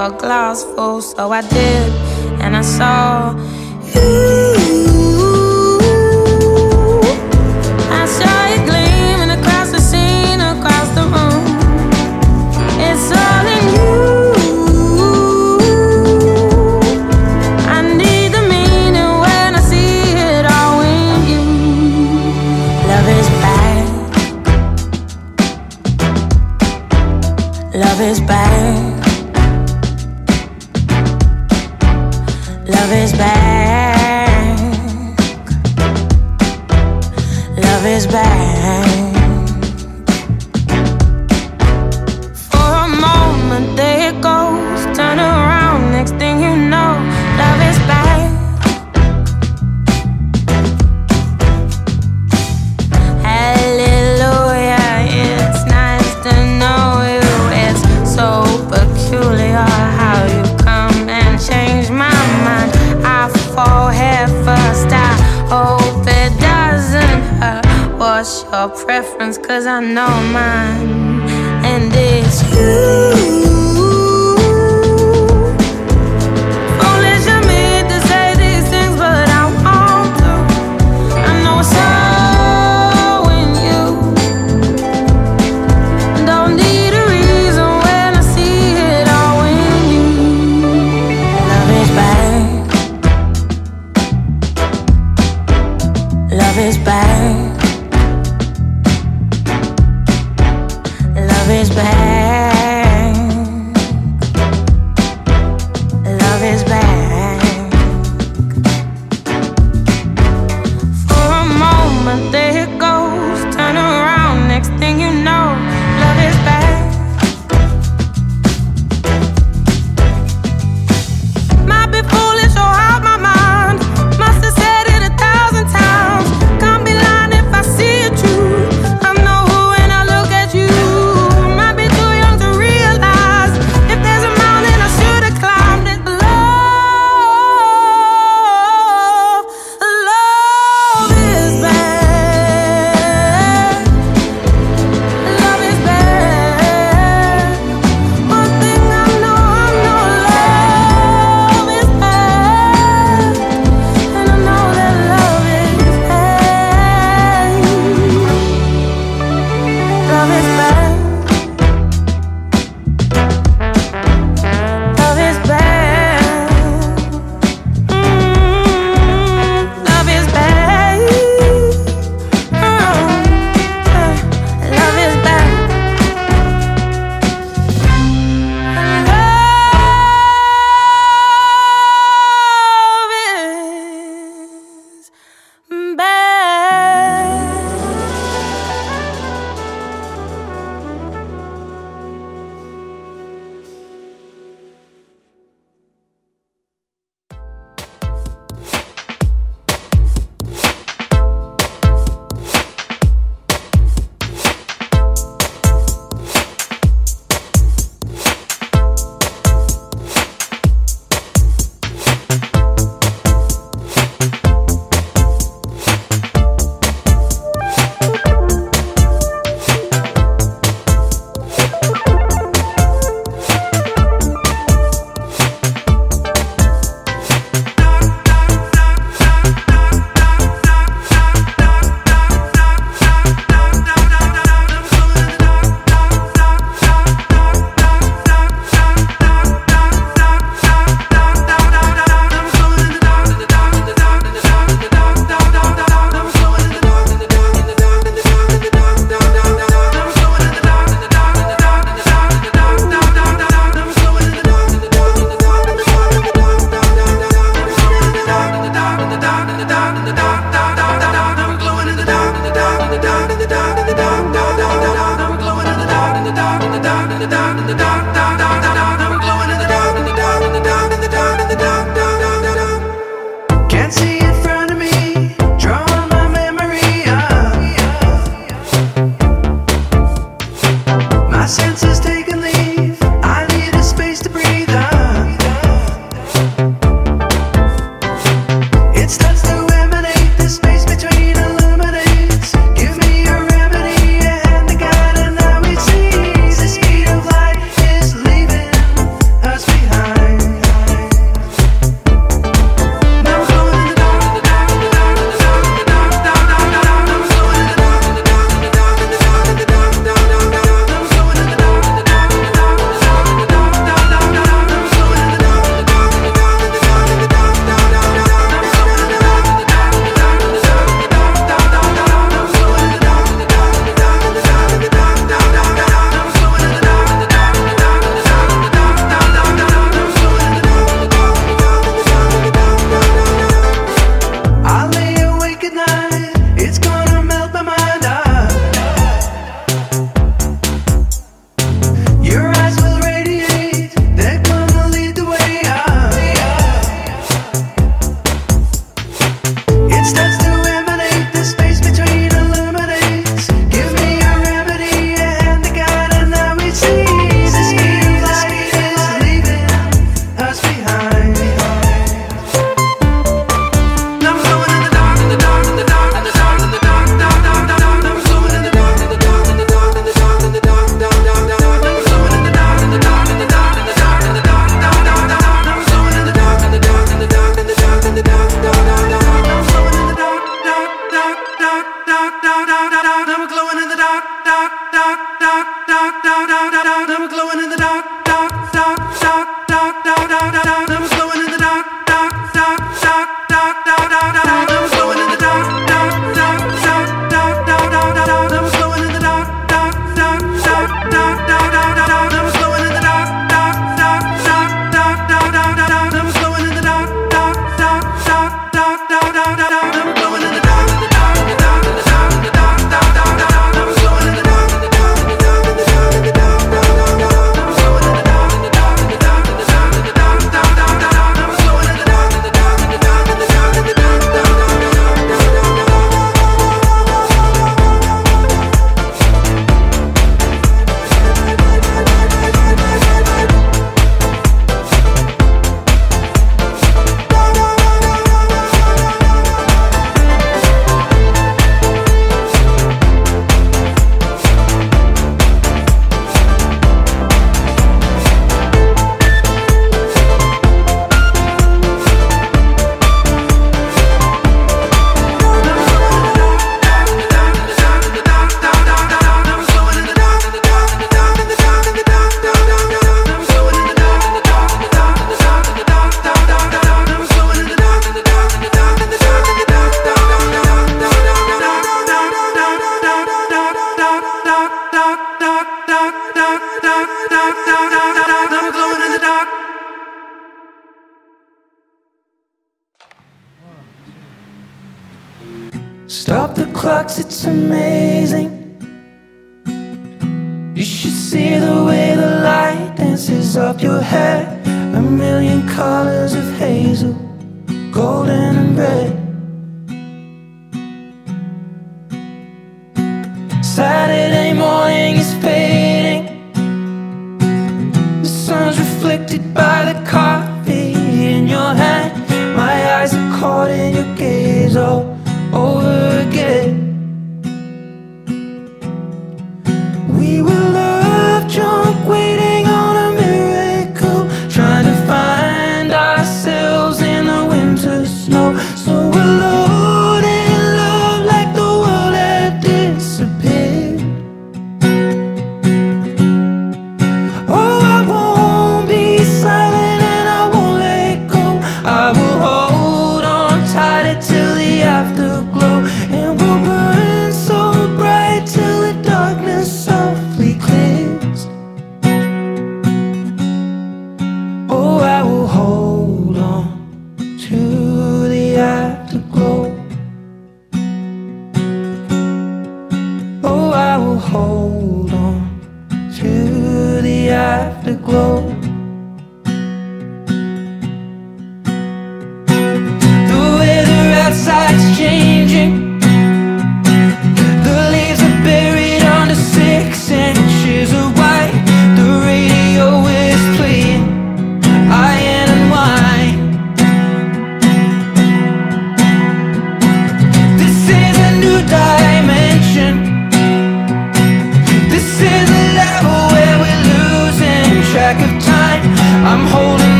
you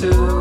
to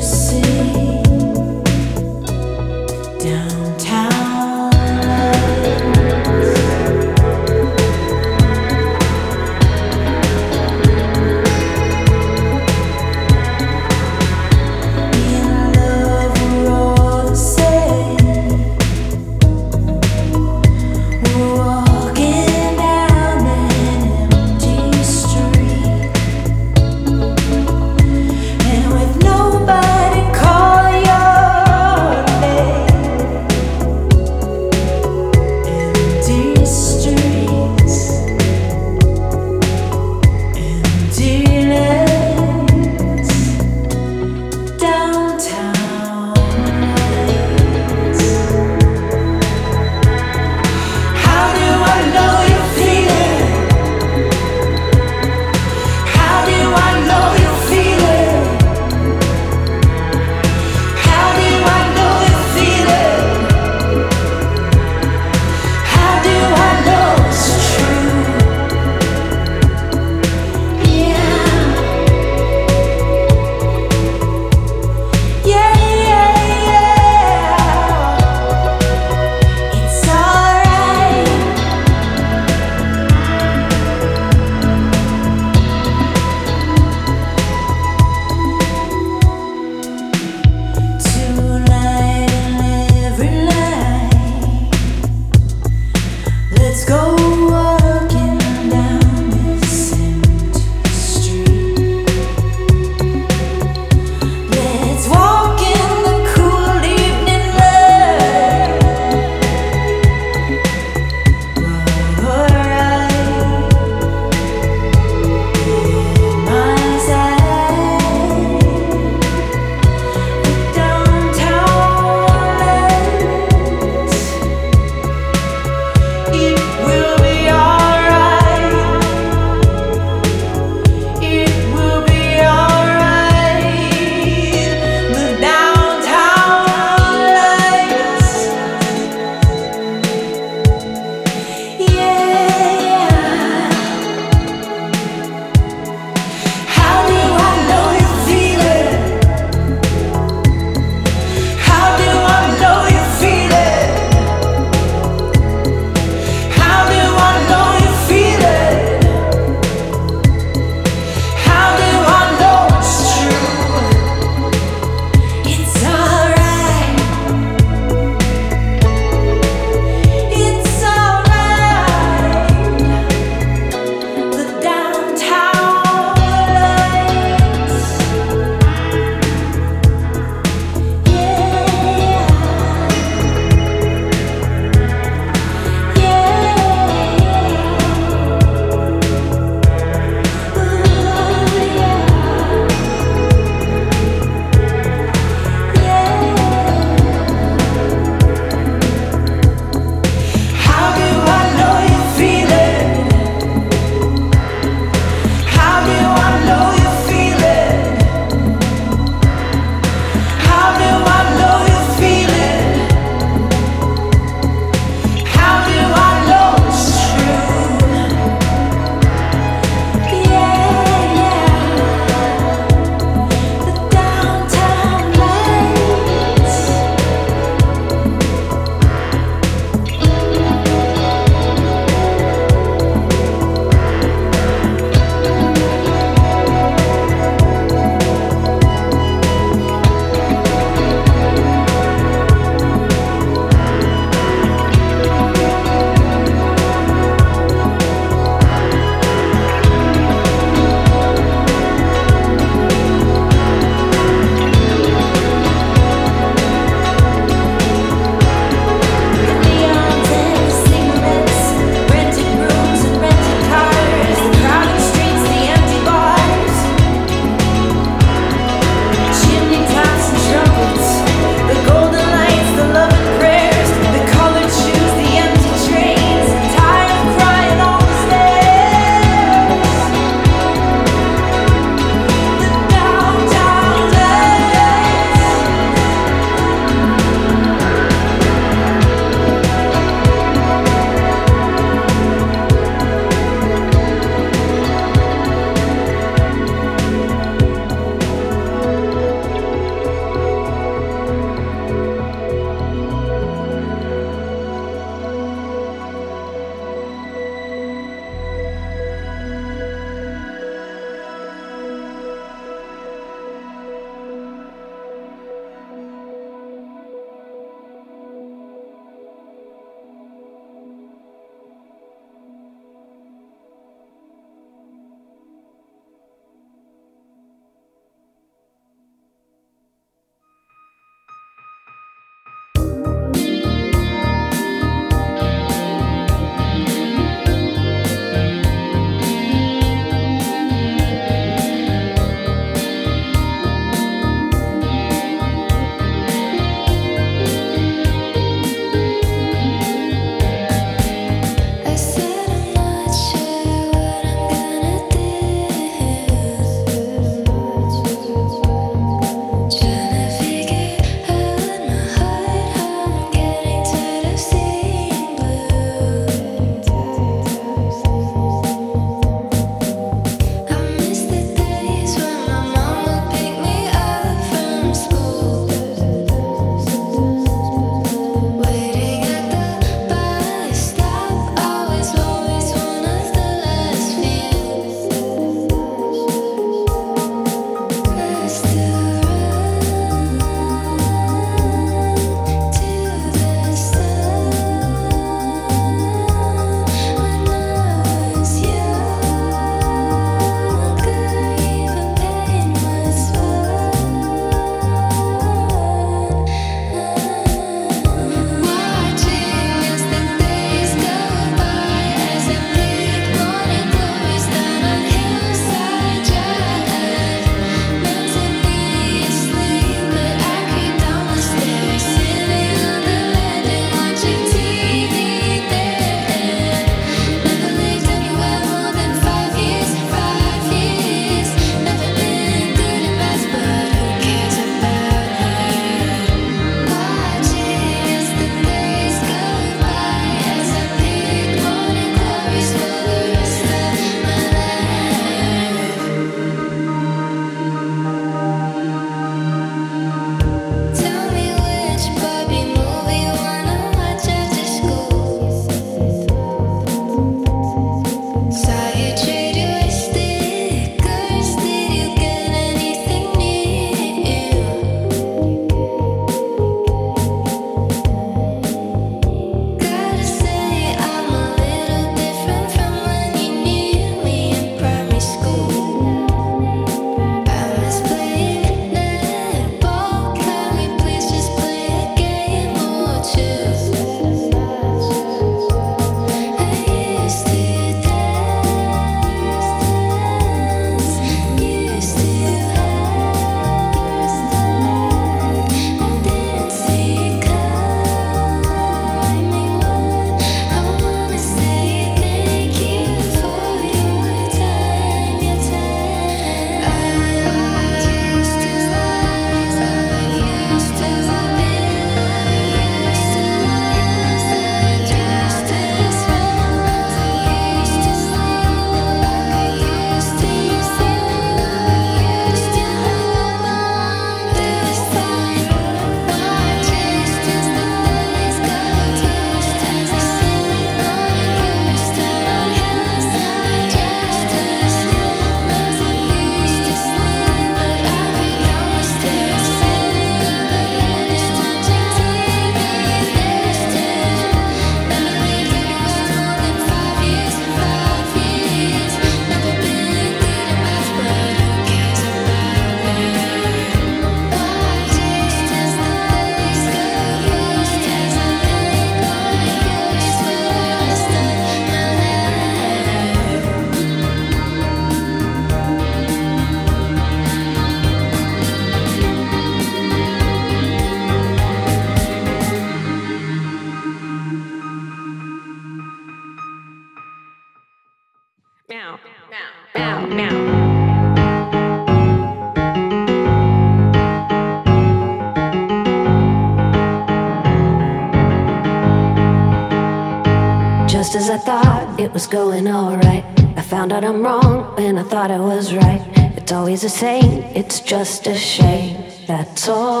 was going alright. I found out I'm wrong when I thought I was right. It's always the same, it's just a shame. That's all.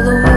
the.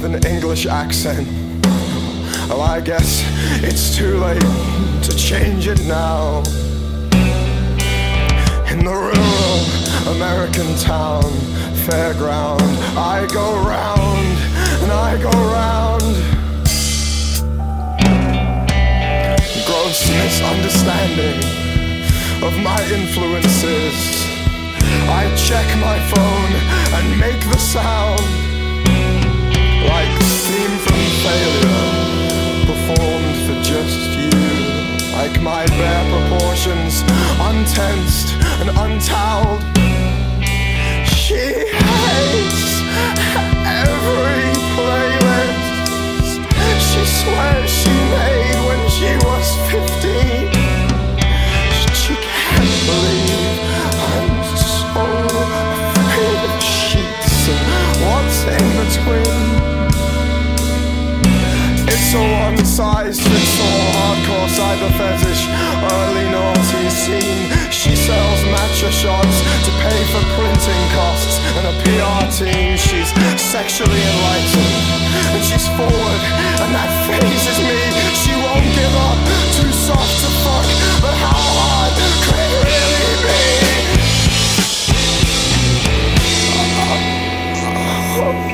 With an English accent? Well, I guess it's too late to change it now. In the rural American town, fairground, I go round and I go round. Gross misunderstanding of my influences. I check my phone and make the sound like theme from failure, performed for just you. Like my bare proportions, untensed and. She hates every playlist she swears she made when she was 15. She can't believe I'm so sheets and what's in between so unsized, fits all hardcore cyber fetish. Early naughty scene. She sells matcha shots to pay for printing costs and a PR team. She's sexually enlightened and she's forward, and that phases me. She won't give up. Too soft to fuck, but how hard could it really be? Uh, uh, uh, uh.